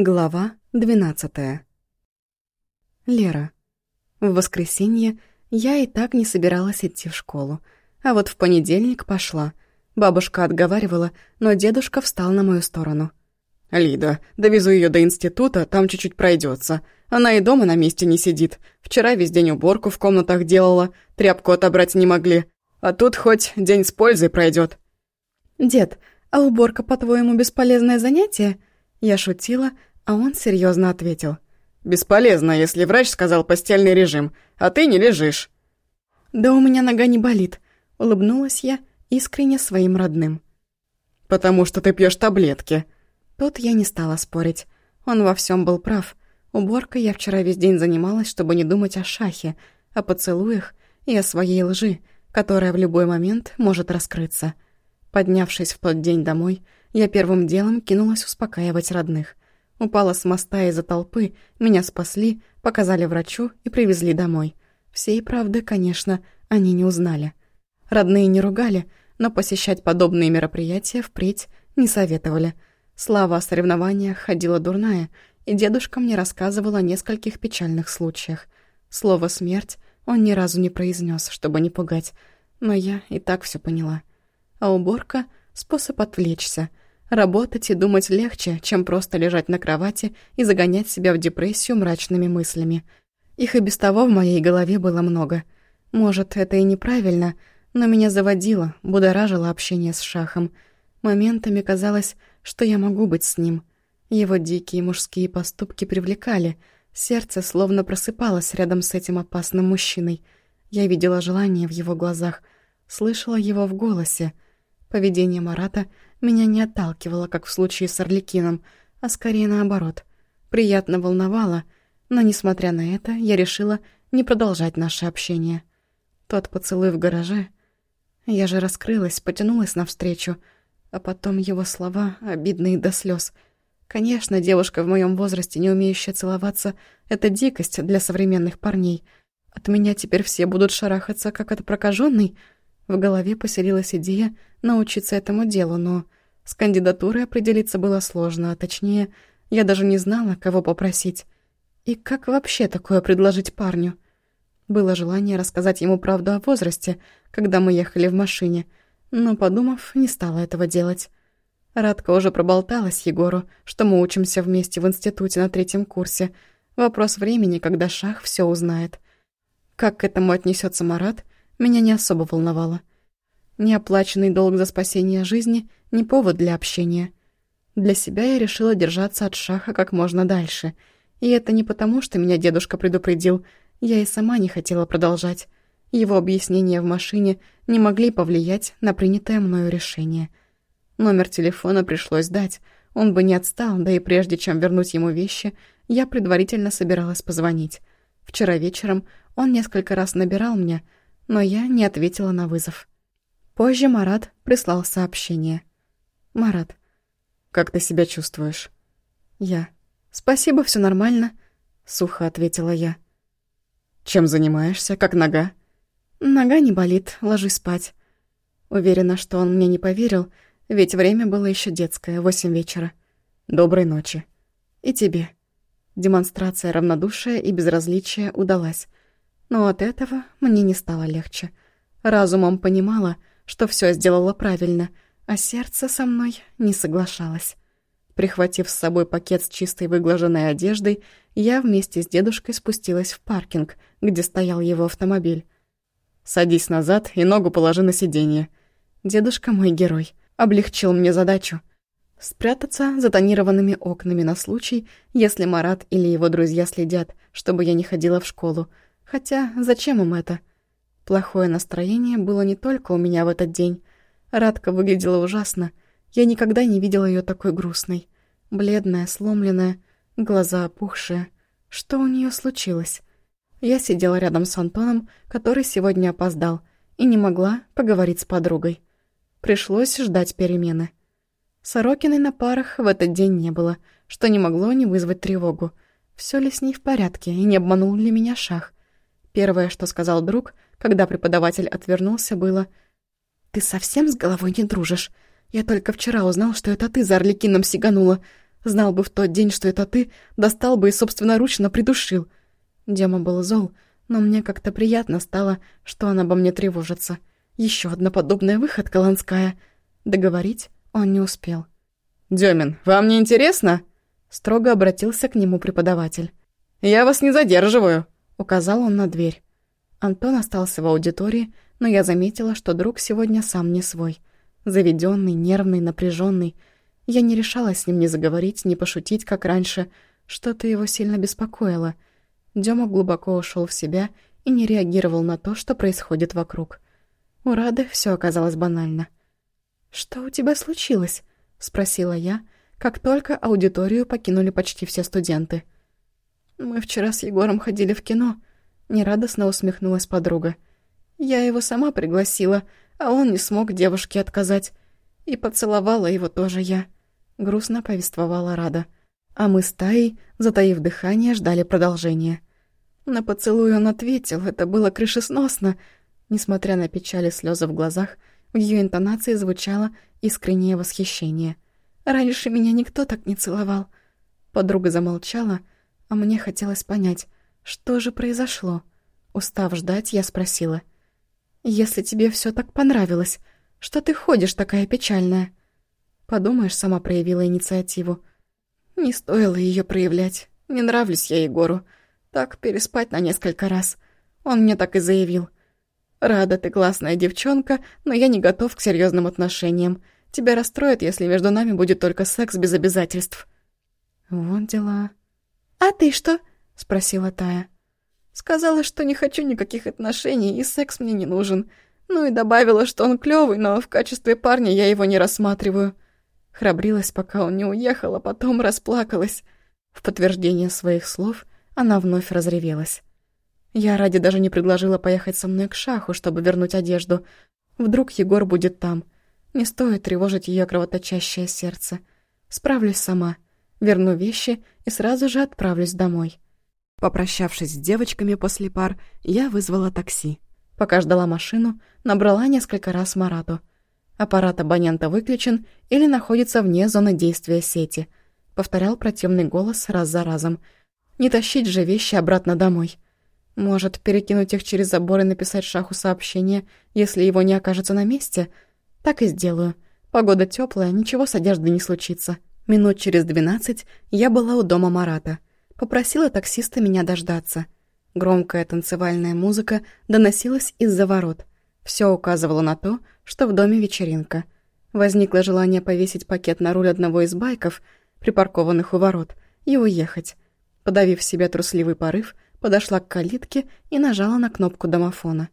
Глава двенадцатая. Лера. В воскресенье я и так не собиралась идти в школу, а вот в понедельник пошла. Бабушка отговаривала, но дедушка встал на мою сторону. «Лида, довезу ее до института, там чуть-чуть пройдется. Она и дома на месте не сидит. Вчера весь день уборку в комнатах делала, тряпку отобрать не могли. А тут хоть день с пользой пройдет. «Дед, а уборка, по-твоему, бесполезное занятие?» Я шутила, а он серьезно ответил. «Бесполезно, если врач сказал постельный режим, а ты не лежишь». «Да у меня нога не болит», — улыбнулась я искренне своим родным. «Потому что ты пьешь таблетки». Тут я не стала спорить. Он во всем был прав. Уборкой я вчера весь день занималась, чтобы не думать о шахе, о поцелуях и о своей лжи, которая в любой момент может раскрыться. Поднявшись в тот день домой, я первым делом кинулась успокаивать родных. Упала с моста из-за толпы, меня спасли, показали врачу и привезли домой. Всей правды, конечно, они не узнали. Родные не ругали, но посещать подобные мероприятия впредь не советовали. Слава о соревнованиях ходила дурная, и дедушка мне рассказывал о нескольких печальных случаях. Слово «смерть» он ни разу не произнес, чтобы не пугать, но я и так все поняла. А уборка — способ отвлечься. Работать и думать легче, чем просто лежать на кровати и загонять себя в депрессию мрачными мыслями. Их и без того в моей голове было много. Может, это и неправильно, но меня заводило, будоражило общение с Шахом. Моментами казалось, что я могу быть с ним. Его дикие мужские поступки привлекали, сердце словно просыпалось рядом с этим опасным мужчиной. Я видела желание в его глазах, слышала его в голосе — Поведение Марата меня не отталкивало, как в случае с Орликином, а скорее наоборот. Приятно волновало, но, несмотря на это, я решила не продолжать наше общение. Тот поцелуй в гараже... Я же раскрылась, потянулась навстречу, а потом его слова, обидные до слез. Конечно, девушка в моем возрасте, не умеющая целоваться, это дикость для современных парней. От меня теперь все будут шарахаться, как от прокаженной, в голове поселилась идея научиться этому делу, но с кандидатурой определиться было сложно, а точнее, я даже не знала, кого попросить. И как вообще такое предложить парню? Было желание рассказать ему правду о возрасте, когда мы ехали в машине, но, подумав, не стала этого делать. Радка уже проболталась Егору, что мы учимся вместе в институте на третьем курсе. Вопрос времени, когда Шах все узнает. Как к этому отнесется Марат, меня не особо волновало. Неоплаченный долг за спасение жизни — не повод для общения. Для себя я решила держаться от шаха как можно дальше. И это не потому, что меня дедушка предупредил. Я и сама не хотела продолжать. Его объяснения в машине не могли повлиять на принятое мною решение. Номер телефона пришлось дать. Он бы не отстал, да и прежде чем вернуть ему вещи, я предварительно собиралась позвонить. Вчера вечером он несколько раз набирал меня — но я не ответила на вызов. Позже Марат прислал сообщение. «Марат, как ты себя чувствуешь?» «Я. Спасибо, все нормально», — сухо ответила я. «Чем занимаешься? Как нога?» «Нога не болит, ложусь спать». Уверена, что он мне не поверил, ведь время было еще детское, восемь вечера. «Доброй ночи». «И тебе». Демонстрация равнодушия и безразличия удалась. Но от этого мне не стало легче. Разумом понимала, что все сделала правильно, а сердце со мной не соглашалось. Прихватив с собой пакет с чистой выглаженной одеждой, я вместе с дедушкой спустилась в паркинг, где стоял его автомобиль. «Садись назад и ногу положи на сиденье». Дедушка мой герой. Облегчил мне задачу. Спрятаться за тонированными окнами на случай, если Марат или его друзья следят, чтобы я не ходила в школу — Хотя зачем им это? Плохое настроение было не только у меня в этот день. Радка выглядела ужасно. Я никогда не видела ее такой грустной. Бледная, сломленная, глаза опухшие. Что у нее случилось? Я сидела рядом с Антоном, который сегодня опоздал, и не могла поговорить с подругой. Пришлось ждать перемены. Сорокиной на парах в этот день не было, что не могло не вызвать тревогу. Все ли с ней в порядке, и не обманул ли меня шах? Первое, что сказал друг, когда преподаватель отвернулся, было «Ты совсем с головой не дружишь? Я только вчера узнал, что это ты за Орликином сиганула. Знал бы в тот день, что это ты, достал бы и собственноручно придушил. Дема был зол, но мне как-то приятно стало, что он обо мне тревожится. Еще одна подобная выходка ланская. Договорить он не успел. «Демин, вам не интересно?» Строго обратился к нему преподаватель. «Я вас не задерживаю», — указал он на дверь. Антон остался в аудитории, но я заметила, что друг сегодня сам не свой. Заведенный, нервный, напряженный. Я не решалась с ним ни заговорить, ни пошутить, как раньше. Что-то его сильно беспокоило. Дема глубоко ушел в себя и не реагировал на то, что происходит вокруг. У Рады все оказалось банально. «Что у тебя случилось?» — спросила я, как только аудиторию покинули почти все студенты. «Мы вчера с Егором ходили в кино», — нерадостно усмехнулась подруга. «Я его сама пригласила, а он не смог девушке отказать. И поцеловала его тоже я», — грустно повествовала Рада. А мы с Таей, затаив дыхание, ждали продолжения. На поцелуй он ответил, это было крышесносно. Несмотря на печаль и слезы в глазах, в ее интонации звучало искреннее восхищение. «Раньше меня никто так не целовал». Подруга замолчала, а мне хотелось понять, что же произошло. Устав ждать, я спросила. «Если тебе все так понравилось, что ты ходишь такая печальная?» Подумаешь, сама проявила инициативу. Не стоило ее проявлять. Не нравлюсь я Егору. Так переспать на несколько раз. Он мне так и заявил. «Рада, ты классная девчонка, но я не готов к серьезным отношениям. Тебя расстроит, если между нами будет только секс без обязательств». «Вот дела». «А ты что?» — спросила Тая. Сказала, что не хочу никаких отношений, и секс мне не нужен. Ну и добавила, что он клёвый, но в качестве парня я его не рассматриваю. Храбрилась, пока он не уехал, а потом расплакалась. В подтверждение своих слов она вновь разревелась. Я ради даже не предложила поехать со мной к шаху, чтобы вернуть одежду. Вдруг Егор будет там. Не стоит тревожить ее кровоточащее сердце. Справлюсь сама. Верну вещи и сразу же отправлюсь домой. Попрощавшись с девочками после пар, я вызвала такси. Пока ждала машину, набрала несколько раз Марату. Аппарат абонента выключен или находится вне зоны действия сети. Повторял противный голос раз за разом. Не тащить же вещи обратно домой. Может, перекинуть их через забор и написать Шаху сообщение, если его не окажется на месте? Так и сделаю. Погода теплая, ничего с одеждой не случится. Минут через двенадцать я была у дома Марата. Попросила таксиста меня дождаться. Громкая танцевальная музыка доносилась из-за ворот. Все указывало на то, что в доме вечеринка. Возникло желание повесить пакет на руль одного из байков, припаркованных у ворот, и уехать. Подавив в себя трусливый порыв, подошла к калитке и нажала на кнопку домофона.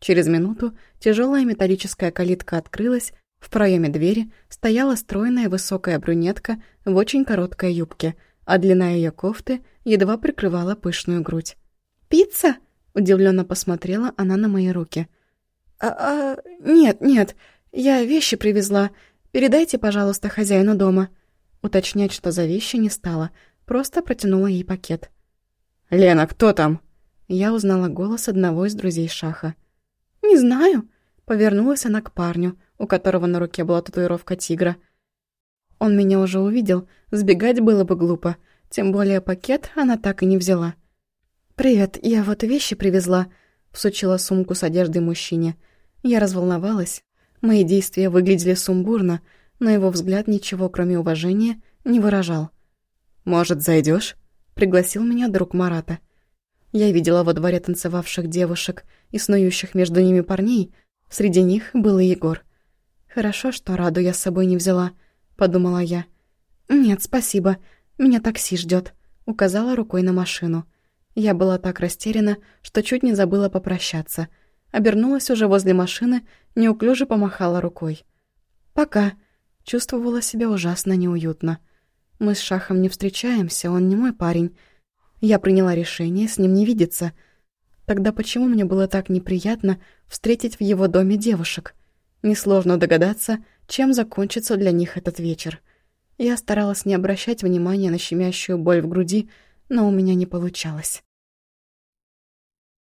Через минуту тяжелая металлическая калитка открылась, в проеме двери стояла стройная высокая брюнетка в очень короткой юбке, а длина ее кофты едва прикрывала пышную грудь. «Пицца?» — удивленно посмотрела она на мои руки. «А, а... Нет, нет, я вещи привезла. Передайте, пожалуйста, хозяину дома». Уточнять, что за вещи, не стала, просто протянула ей пакет. «Лена, кто там?» Я узнала голос одного из друзей Шаха. «Не знаю», — повернулась она к парню, у которого на руке была татуировка тигра. Он меня уже увидел, сбегать было бы глупо, тем более пакет она так и не взяла. «Привет, я вот вещи привезла», — всучила сумку с одеждой мужчине. Я разволновалась. Мои действия выглядели сумбурно, но его взгляд ничего, кроме уважения, не выражал. «Может, зайдешь? пригласил меня друг Марата. Я видела во дворе танцевавших девушек и снующих между ними парней. Среди них был и Егор. «Хорошо, что Раду я с собой не взяла», — подумала я. «Нет, спасибо. Меня такси ждет, указала рукой на машину. Я была так растеряна, что чуть не забыла попрощаться. Обернулась уже возле машины, неуклюже помахала рукой. «Пока». Чувствовала себя ужасно неуютно. Мы с Шахом не встречаемся, он не мой парень. Я приняла решение с ним не видеться. Тогда почему мне было так неприятно встретить в его доме девушек? Несложно догадаться, чем закончится для них этот вечер. Я старалась не обращать внимания на щемящую боль в груди, но у меня не получалось.